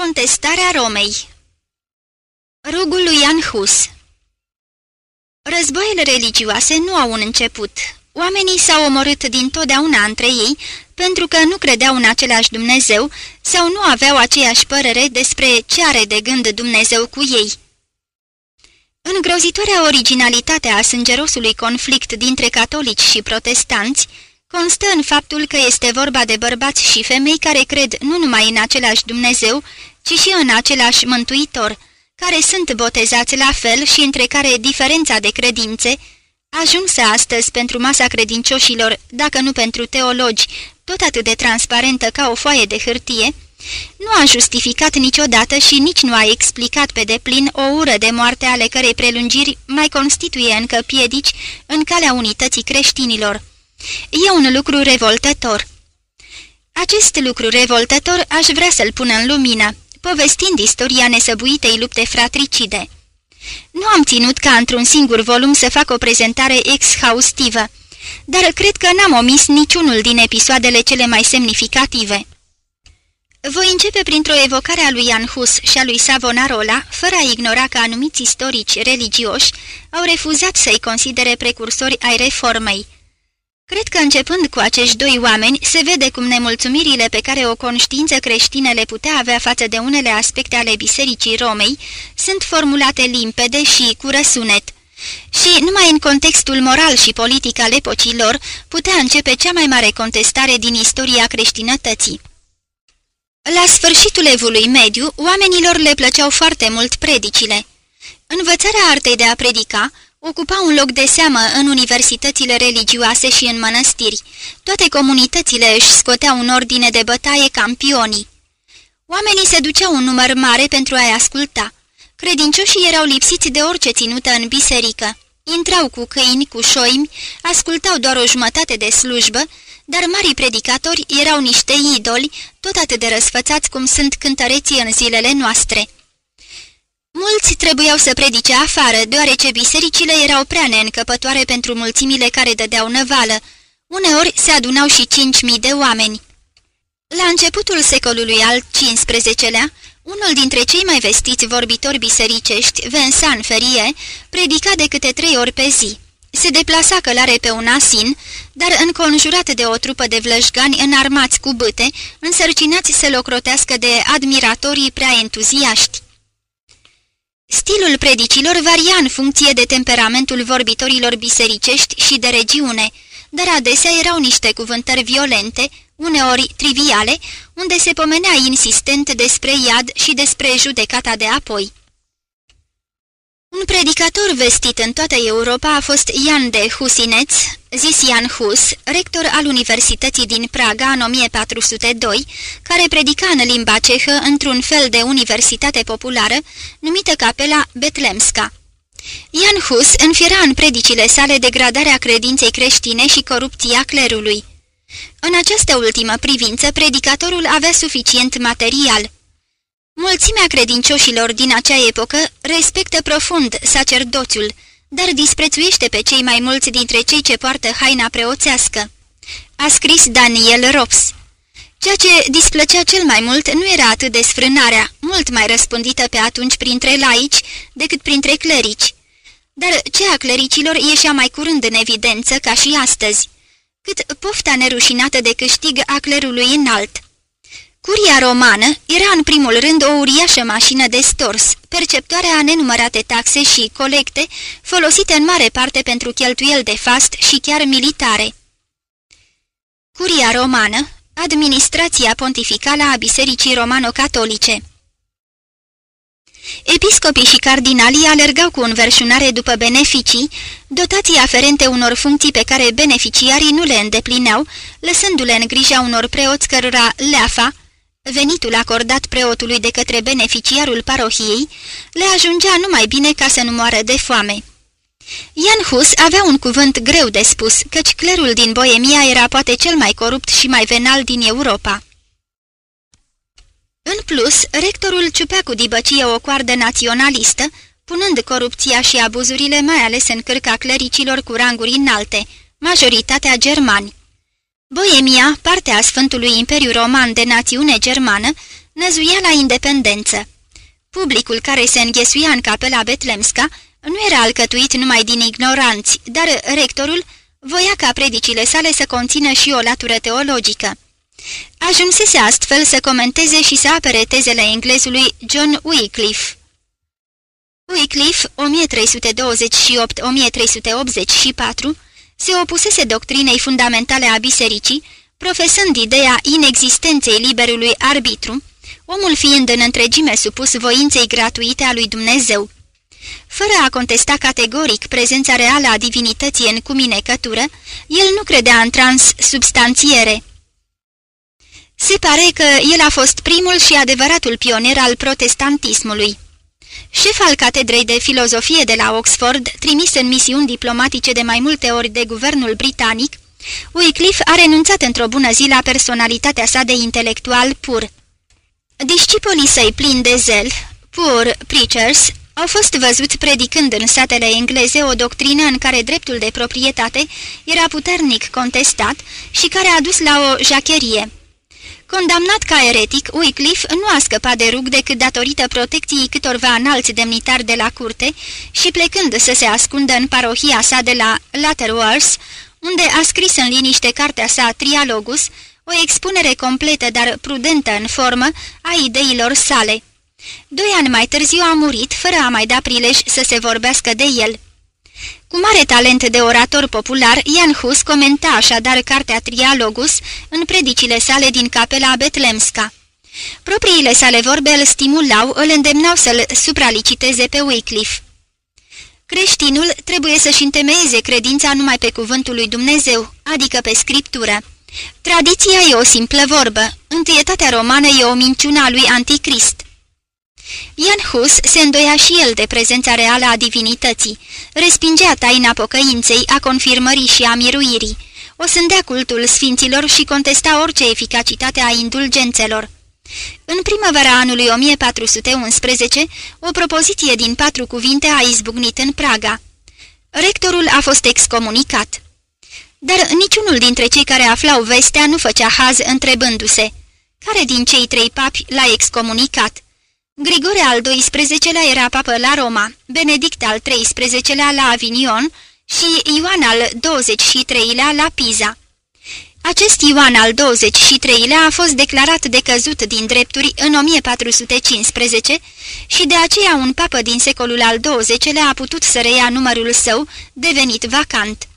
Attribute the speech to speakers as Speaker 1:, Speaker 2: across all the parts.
Speaker 1: Contestarea Romei Rugul lui Ian Hus Războaiele religioase nu au un început. Oamenii s-au omorât dintotdeauna între ei pentru că nu credeau în același Dumnezeu sau nu aveau aceeași părere despre ce are de gând Dumnezeu cu ei. Îngrozitoarea originalitate a sângerosului conflict dintre catolici și protestanți constă în faptul că este vorba de bărbați și femei care cred nu numai în același Dumnezeu, ci și în același Mântuitor, care sunt botezați la fel și între care diferența de credințe, ajunsă astăzi pentru masa credincioșilor, dacă nu pentru teologi, tot atât de transparentă ca o foaie de hârtie, nu a justificat niciodată și nici nu a explicat pe deplin o ură de moarte ale cărei prelungiri mai constituie încă piedici în calea unității creștinilor. E un lucru revoltător. Acest lucru revoltător aș vrea să-l pun în lumină, povestind istoria nesăbuitei lupte fratricide. Nu am ținut ca într-un singur volum să fac o prezentare exhaustivă, dar cred că n-am omis niciunul din episoadele cele mai semnificative. Voi începe printr-o evocare a lui Jan Hus și a lui Savonarola, fără a ignora că anumiți istorici religioși au refuzat să-i considere precursori ai reformei, Cred că începând cu acești doi oameni, se vede cum nemulțumirile pe care o conștiință creștină le putea avea față de unele aspecte ale Bisericii Romei sunt formulate limpede și cu răsunet. Și numai în contextul moral și politic al epocilor putea începe cea mai mare contestare din istoria creștinătății. La sfârșitul evului mediu, oamenilor le plăceau foarte mult predicile. Învățarea artei de a predica Ocupa un loc de seamă în universitățile religioase și în mănăstiri. Toate comunitățile își scoteau în ordine de bătaie campionii. Oamenii se duceau un număr mare pentru a-i asculta. Credincioșii erau lipsiți de orice ținută în biserică. Intrau cu câini, cu șoimi, ascultau doar o jumătate de slujbă, dar marii predicatori erau niște idoli, tot atât de răsfățați cum sunt cântăreții în zilele noastre. Mulți trebuiau să predice afară, deoarece bisericile erau prea neîncăpătoare pentru mulțimile care dădeau năvală. Uneori se adunau și cinci mii de oameni. La începutul secolului al XV-lea, unul dintre cei mai vestiți vorbitori bisericești, Vincent Ferie, predica de câte trei ori pe zi. Se deplasa călare pe un asin, dar înconjurat de o trupă de vlășgani înarmați cu bâte, însărcinați să locrotească de admiratorii prea entuziaști. Stilul predicilor varia în funcție de temperamentul vorbitorilor bisericești și de regiune, dar adesea erau niște cuvântări violente, uneori triviale, unde se pomenea insistent despre iad și despre judecata de apoi. Un predicator vestit în toată Europa a fost Ian de Husineț, zis Ian Hus, rector al Universității din Praga în 1402, care predica în limba cehă într-un fel de universitate populară numită capela Betlemska. Ian Hus înfiera în predicile sale degradarea credinței creștine și corupția clerului. În această ultimă privință, predicatorul avea suficient material – Mulțimea credincioșilor din acea epocă respectă profund sacerdoțiul, dar disprețuiește pe cei mai mulți dintre cei ce poartă haina preoțească. A scris Daniel Rops. Ceea ce displăcea cel mai mult nu era atât de sfrânarea, mult mai răspândită pe atunci printre laici decât printre clerici. Dar cea a clericilor ieșea mai curând în evidență ca și astăzi, cât pofta nerușinată de câștig a clerului înalt. Curia romană era în primul rând o uriașă mașină de stors, perceptoare a nenumărate taxe și colecte, folosite în mare parte pentru cheltuieli de fast și chiar militare. Curia romană, administrația pontificală a Bisericii Romano-Catolice Episcopii și cardinalii alergau cu înverșunare după beneficii, dotații aferente unor funcții pe care beneficiarii nu le îndeplineau, lăsându-le în grija unor preoți cărora leafa, Venitul acordat preotului de către beneficiarul parohiei le ajungea numai bine ca să nu moară de foame. Ian Hus avea un cuvânt greu de spus, căci clerul din Boemia era poate cel mai corupt și mai venal din Europa. În plus, rectorul ciupea cu dibăcie o coardă naționalistă, punând corupția și abuzurile mai ales în cârca clericilor cu ranguri înalte, majoritatea germani. Boemia, partea Sfântului Imperiu Roman de națiune germană, năzuia la independență. Publicul care se înghesuia în capela Betlemska nu era alcătuit numai din ignoranți, dar rectorul voia ca predicile sale să conțină și o latură teologică. Ajunsese astfel să comenteze și să apere tezele englezului John Wycliffe. Wycliffe, 1328-1384, se opusese doctrinei fundamentale a bisericii, profesând ideea inexistenței liberului arbitru, omul fiind în întregime supus voinței gratuite a lui Dumnezeu. Fără a contesta categoric prezența reală a divinității în cuminecătură, el nu credea în transsubstanțiere. Se pare că el a fost primul și adevăratul pionier al protestantismului. Șef al catedrei de filozofie de la Oxford, trimis în misiuni diplomatice de mai multe ori de guvernul britanic, Wycliffe a renunțat într-o bună zi la personalitatea sa de intelectual pur. Discipolii săi plini de zel, poor preachers, au fost văzuți predicând în satele engleze o doctrină în care dreptul de proprietate era puternic contestat și care a dus la o jacherie. Condamnat ca eretic, Wycliffe nu a scăpat de rug decât datorită protecției câtorva înalți demnitari de la curte și plecând să se ascundă în parohia sa de la Latterworth, unde a scris în liniște cartea sa Trialogus, o expunere completă, dar prudentă în formă, a ideilor sale. Doi ani mai târziu a murit, fără a mai da prilej să se vorbească de el. Cu mare talent de orator popular, Ian Hus comenta așadar cartea Trialogus în predicile sale din capela Betlemska. Propriile sale vorbe îl stimulau, îl îndemnau să-l supraliciteze pe Wycliffe. Creștinul trebuie să-și întemeieze credința numai pe cuvântul lui Dumnezeu, adică pe scriptură. Tradiția e o simplă vorbă, întâietatea romană e o minciună a lui Anticrist. Ian Hus se îndoia și el de prezența reală a divinității, respingea taina pocăinței, a confirmării și a miruirii, o sândea cultul sfinților și contesta orice eficacitate a indulgențelor. În primăvara anului 1411, o propoziție din patru cuvinte a izbucnit în Praga. Rectorul a fost excomunicat. Dar niciunul dintre cei care aflau vestea nu făcea haz întrebându-se, care din cei trei papi l-a excomunicat? Grigore al XII-lea era papă la Roma, Benedict al XIII-lea la Avignon și Ioan al XXIII-lea la Pisa. Acest Ioan al XXIII-lea a fost declarat de căzut din drepturi în 1415 și de aceea un papă din secolul al XX-lea a putut să reia numărul său, devenit vacant.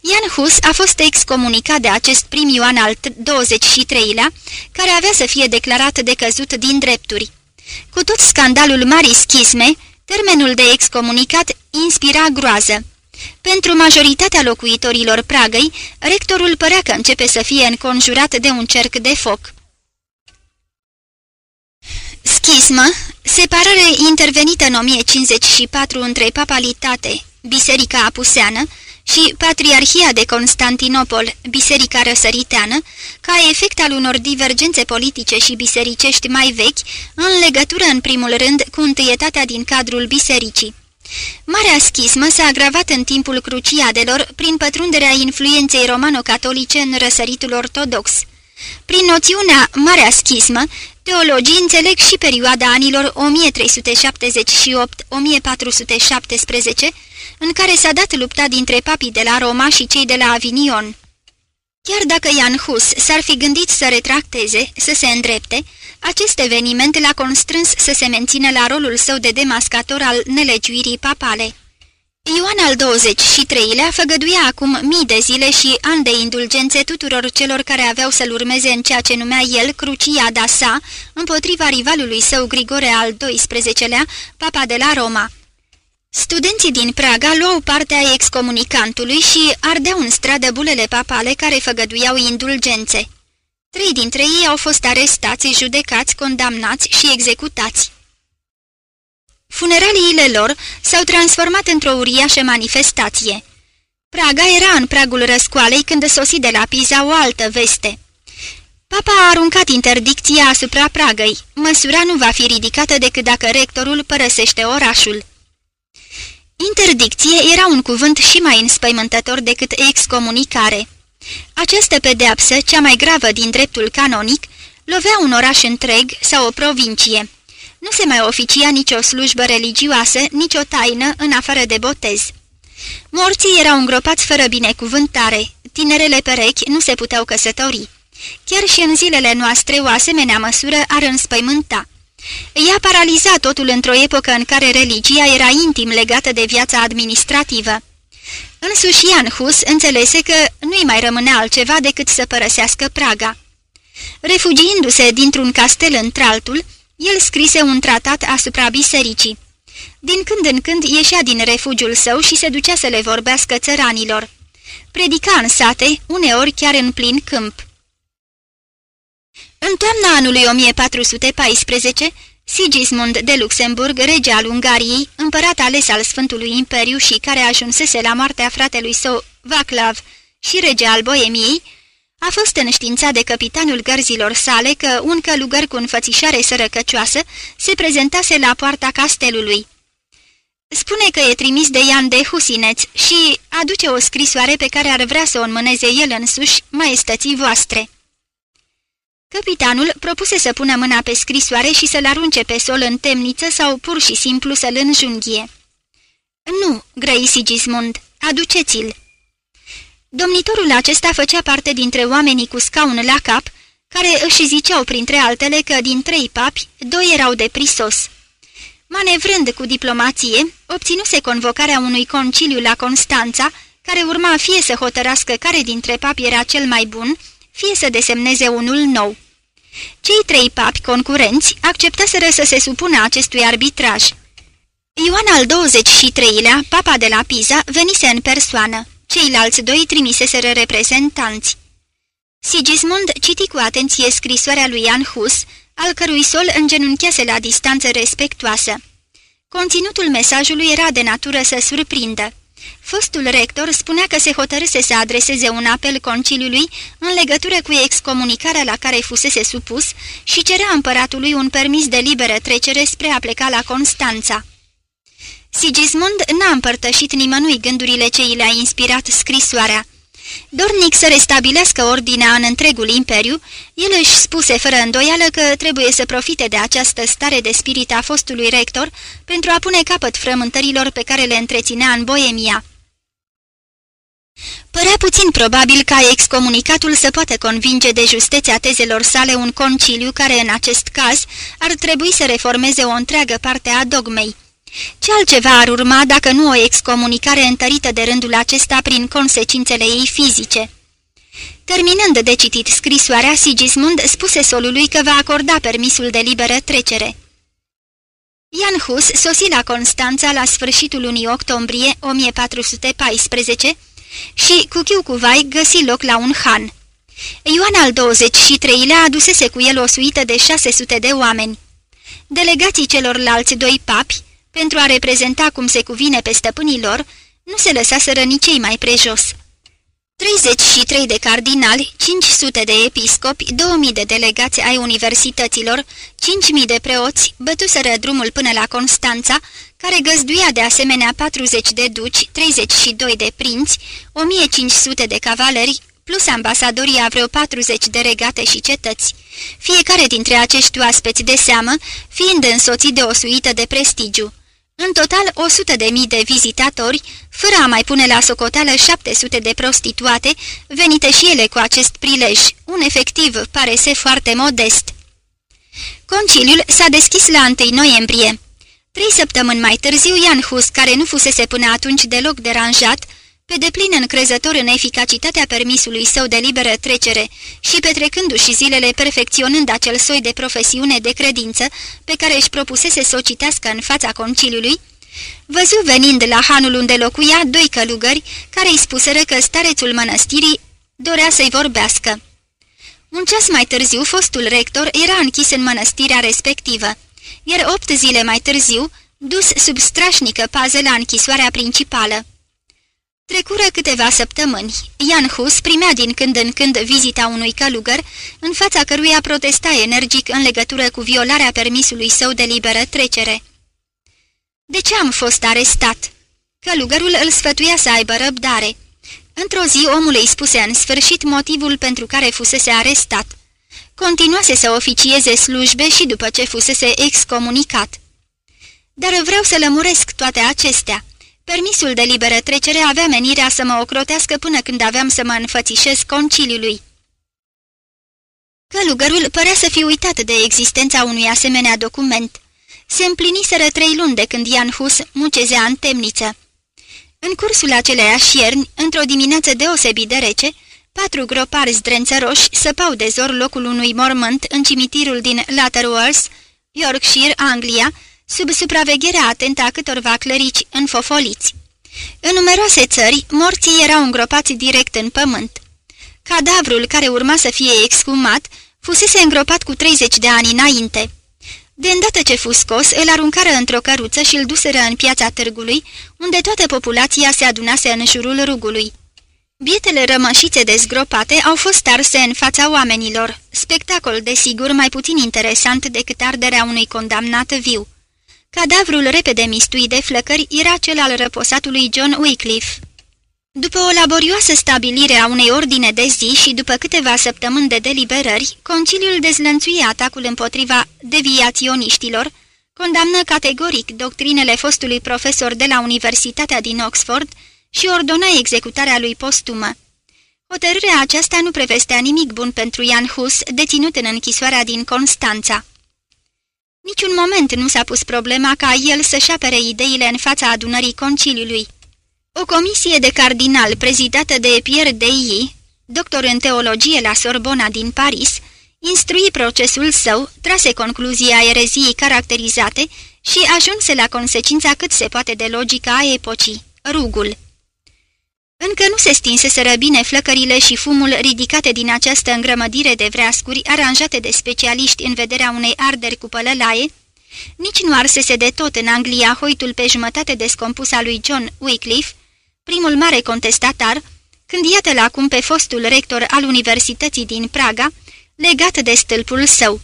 Speaker 1: Ian Hus a fost excomunicat de acest prim Ioan al XXIII-lea, care avea să fie declarat de căzut din drepturi. Cu tot scandalul marii schisme, termenul de excomunicat inspira groază. Pentru majoritatea locuitorilor Pragăi, rectorul părea că începe să fie înconjurat de un cerc de foc. Schismă, separare intervenită în 1054 între papalitate, Biserica Apuseană, și Patriarhia de Constantinopol, Biserica Răsăriteană, ca efect al unor divergențe politice și bisericești mai vechi, în legătură în primul rând cu întâietatea din cadrul bisericii. Marea schismă s-a agravat în timpul cruciadelor prin pătrunderea influenței romano-catolice în răsăritul ortodox. Prin noțiunea Marea Schismă, teologii înțeleg și perioada anilor 1378-1417, în care s-a dat lupta dintre papii de la Roma și cei de la Avignon. Chiar dacă Ian Hus s-ar fi gândit să retracteze, să se îndrepte, acest eveniment l-a constrâns să se mențină la rolul său de demascator al nelegiuirii papale. Ioan al 23-lea făgăduia acum mii de zile și ani de indulgențe tuturor celor care aveau să-l urmeze în ceea ce numea el Cruciada sa, împotriva rivalului său Grigore al XII-lea, papa de la Roma. Studenții din Praga luau partea excomunicantului și ardeau în stradă bulele papale care făgăduiau indulgențe. Trei dintre ei au fost arestați, judecați, condamnați și executați. Funeraliile lor s-au transformat într-o uriașă manifestație. Praga era în pragul răscoalei când sosi de la Pisa o altă veste. Papa a aruncat interdicția asupra Pragăi. Măsura nu va fi ridicată decât dacă rectorul părăsește orașul. Interdicție era un cuvânt și mai înspăimântător decât excomunicare. Această pedeapsă, cea mai gravă din dreptul canonic, lovea un oraș întreg sau o provincie. Nu se mai oficia nicio slujbă religioasă, nicio taină în afară de botez. Morții erau îngropați fără binecuvântare, tinerele perechi nu se puteau căsători. Chiar și în zilele noastre o asemenea măsură ar înspăimânta. Ea paraliza totul într-o epocă în care religia era intim legată de viața administrativă. Însuși Ian Hus înțelese că nu-i mai rămânea altceva decât să părăsească Praga. Refugiindu-se dintr-un castel într-altul, el scrise un tratat asupra bisericii. Din când în când ieșea din refugiul său și se ducea să le vorbească țăranilor. Predica în sate, uneori chiar în plin câmp. În toamna anului 1414, Sigismund de Luxemburg, rege al Ungariei, împărat ales al Sfântului Imperiu și care ajunsese la moartea fratelui său Vaclav și rege al Boemiei, a fost înștiințat de capitanul gărzilor sale că un călugăr cu înfățișare sărăcăcioasă se prezentase la poarta castelului. Spune că e trimis de Ian de Husineț și aduce o scrisoare pe care ar vrea să o înmâneze el însuși maestății voastre. Capitanul propuse să pună mâna pe scrisoare și să-l arunce pe sol în temniță sau pur și simplu să-l înjunghie. Nu, grăi Sigismund, aduceți-l. Domnitorul acesta făcea parte dintre oamenii cu scaun la cap, care își ziceau printre altele că din trei papi, doi erau de prisos. Manevrând cu diplomație, obținuse convocarea unui conciliu la Constanța, care urma fie să hotărască care dintre papi era cel mai bun, fie să desemneze unul nou. Cei trei papi concurenți acceptaseră să se supună acestui arbitraj. Ioan al 23-lea, papa de la Pisa, venise în persoană. Ceilalți doi trimiseseră reprezentanți. Sigismund citi cu atenție scrisoarea lui Ian Hus, al cărui sol îngenunchease la distanță respectoasă. Conținutul mesajului era de natură să surprindă. Fostul rector spunea că se hotărâse să adreseze un apel conciliului în legătură cu excomunicarea la care fusese supus și cerea împăratului un permis de liberă trecere spre a pleca la Constanța. Sigismund n-a împărtășit nimănui gândurile ce i le-a inspirat scrisoarea. Dornic să restabilească ordinea în întregul imperiu, el își spuse fără îndoială că trebuie să profite de această stare de spirit a fostului rector pentru a pune capăt frământărilor pe care le întreținea în Boemia. Părea puțin probabil ca excomunicatul să poată convinge de justețea tezelor sale un conciliu care, în acest caz, ar trebui să reformeze o întreagă parte a dogmei. Ce altceva ar urma dacă nu o excomunicare întărită de rândul acesta prin consecințele ei fizice? Terminând de citit scrisoarea, Sigismund spuse solului că va acorda permisul de liberă trecere. Ian Hus sosi la Constanța la sfârșitul lunii octombrie 1414 și, cu chiu cu vai, găsi loc la un han. Ioan al 23-lea adusese cu el o suită de 600 de oameni. Delegații celorlalți doi papi, pentru a reprezenta cum se cuvine pe stăpânilor, nu se lăsaseră nici ei mai prejos. 33 de cardinali, 500 de episcopi, 2000 de delegați ai universităților, 5000 de preoți bătuseră drumul până la Constanța, care găzduia de asemenea 40 de duci, 32 de prinți, 1500 de cavaleri, plus ambasadorii a vreo 40 de regate și cetăți, fiecare dintre acești oaspeți de seamă fiind însoțit de o suită de prestigiu. În total, 100 de mii de vizitatori, fără a mai pune la socoteală 700 de prostituate, venite și ele cu acest prilej, un efectiv pare să foarte modest. Conciliul s-a deschis la 1 noiembrie. Trei săptămâni mai târziu, Ian Hus, care nu fusese până atunci deloc deranjat, pe deplin încrezător în eficacitatea permisului său de liberă trecere și petrecându-și zilele perfecționând acel soi de profesiune de credință pe care își propusese să o citească în fața conciliului, văzu venind la hanul unde locuia doi călugări care îi spuseră că starețul mănăstirii dorea să-i vorbească. Un ceas mai târziu, fostul rector era închis în mănăstirea respectivă, iar opt zile mai târziu, dus sub strașnică pază la închisoarea principală. Trecură câteva săptămâni. Ian Hus primea din când în când vizita unui călugăr, în fața căruia protesta energic în legătură cu violarea permisului său de liberă trecere. De ce am fost arestat?" Călugărul îl sfătuia să aibă răbdare. Într-o zi, omul îi spuse în sfârșit motivul pentru care fusese arestat. Continuase să oficieze slujbe și după ce fusese excomunicat. Dar vreau să lămuresc toate acestea. Permisul de liberă trecere avea menirea să mă ocrotească până când aveam să mă înfățișez conciliului. Călugărul părea să fi uitat de existența unui asemenea document. Se împliniseră trei luni de când Ian Hus mucezea în temniță. În cursul aceleiași ierni, într-o dimineață deosebit de rece, patru gropari zdrențăroși săpau de zor locul unui mormânt în cimitirul din Latterworth, Yorkshire, Anglia, sub supravegherea atentă a câtorva clerici înfofoliți. În numeroase țări, morții erau îngropați direct în pământ. Cadavrul care urma să fie exhumat fusese îngropat cu 30 de ani înainte. De îndată ce fu scos, îl aruncară într-o căruță și îl duseră în piața târgului, unde toată populația se adunase în jurul rugului. Bietele rămășițe dezgropate au fost arse în fața oamenilor, spectacol desigur mai puțin interesant decât arderea unui condamnat viu. Cadavrul repede mistui de flăcări era cel al răposatului John Wycliffe. După o laborioasă stabilire a unei ordine de zi și după câteva săptămâni de deliberări, conciliul dezlănțuie atacul împotriva deviaționiștilor, condamnă categoric doctrinele fostului profesor de la Universitatea din Oxford și ordona executarea lui postumă. Hotărârea aceasta nu prevestea nimic bun pentru Ian Hus, deținut în închisoarea din Constanța. Niciun moment nu s-a pus problema ca el să-și apere ideile în fața adunării conciliului. O comisie de cardinal prezidată de Pierre Deilly, doctor în teologie la Sorbona din Paris, instrui procesul său, trase concluzia ereziei caracterizate și ajunse la consecința cât se poate de logică a epocii, rugul. Încă nu se stinseseră bine flăcările și fumul ridicate din această îngrămădire de vreascuri aranjate de specialiști în vederea unei arderi cu pălălaie, nici nu arsese de tot în Anglia hoitul pe jumătate descompus al lui John Wycliffe, primul mare contestatar, când iată-l acum pe fostul rector al Universității din Praga, legat de stâlpul său.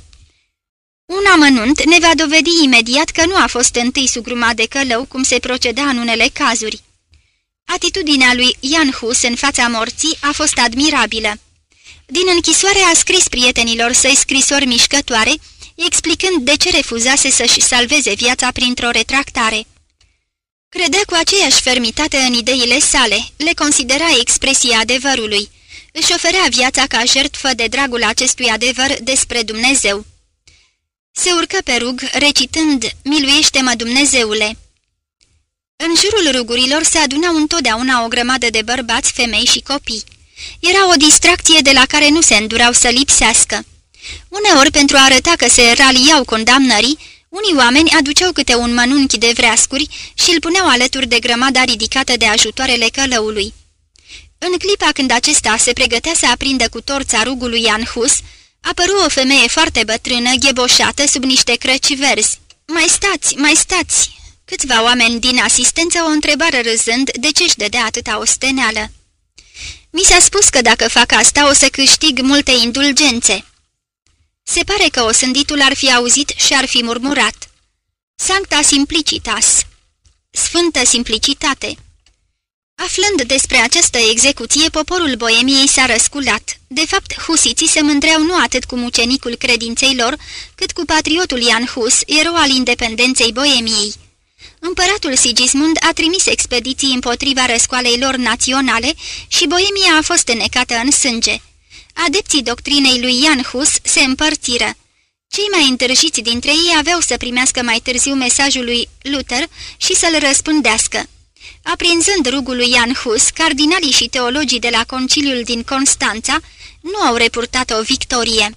Speaker 1: Un amănunt ne va dovedi imediat că nu a fost întâi sugrumat de călău, cum se proceda în unele cazuri. Atitudinea lui Jan Hus în fața morții a fost admirabilă. Din închisoare a scris prietenilor săi scrisori mișcătoare, explicând de ce refuzase să-și salveze viața printr-o retractare. Credea cu aceeași fermitate în ideile sale, le considera expresia adevărului. Își oferea viața ca jertfă de dragul acestui adevăr despre Dumnezeu. Se urcă pe rug, recitând, Miluiește-mă, Dumnezeule! În jurul rugurilor se adunau întotdeauna o grămadă de bărbați, femei și copii. Era o distracție de la care nu se îndurau să lipsească. Uneori, pentru a arăta că se raliau condamnării, unii oameni aduceau câte un mănunchi de vreascuri și îl puneau alături de grămada ridicată de ajutoarele călăului. În clipa când acesta se pregătea să aprindă cu torța rugului Ian Hus, apăru o femeie foarte bătrână, gheboșată, sub niște crăci verzi. Mai stați, mai stați!" Câțiva oameni din asistență o întrebară râzând de ce își dădea atâta osteneală. Mi s-a spus că dacă fac asta o să câștig multe indulgențe." Se pare că osânditul ar fi auzit și ar fi murmurat. Sancta simplicitas. Sfântă simplicitate. Aflând despre această execuție, poporul Boemiei s-a răsculat. De fapt, husiții se mândreau nu atât cu mucenicul credinței lor, cât cu patriotul Ian Hus, erou al independenței Boemiei. Împăratul Sigismund a trimis expediții împotriva răscoalei lor naționale și Boemia a fost înecată în sânge. Adepții doctrinei lui Jan Hus se împărțiră. Cei mai întârșiți dintre ei aveau să primească mai târziu mesajul lui Luther și să-l răspândească. Aprinzând rugul lui Jan Hus, cardinalii și teologii de la conciliul din Constanța nu au repurtat o victorie.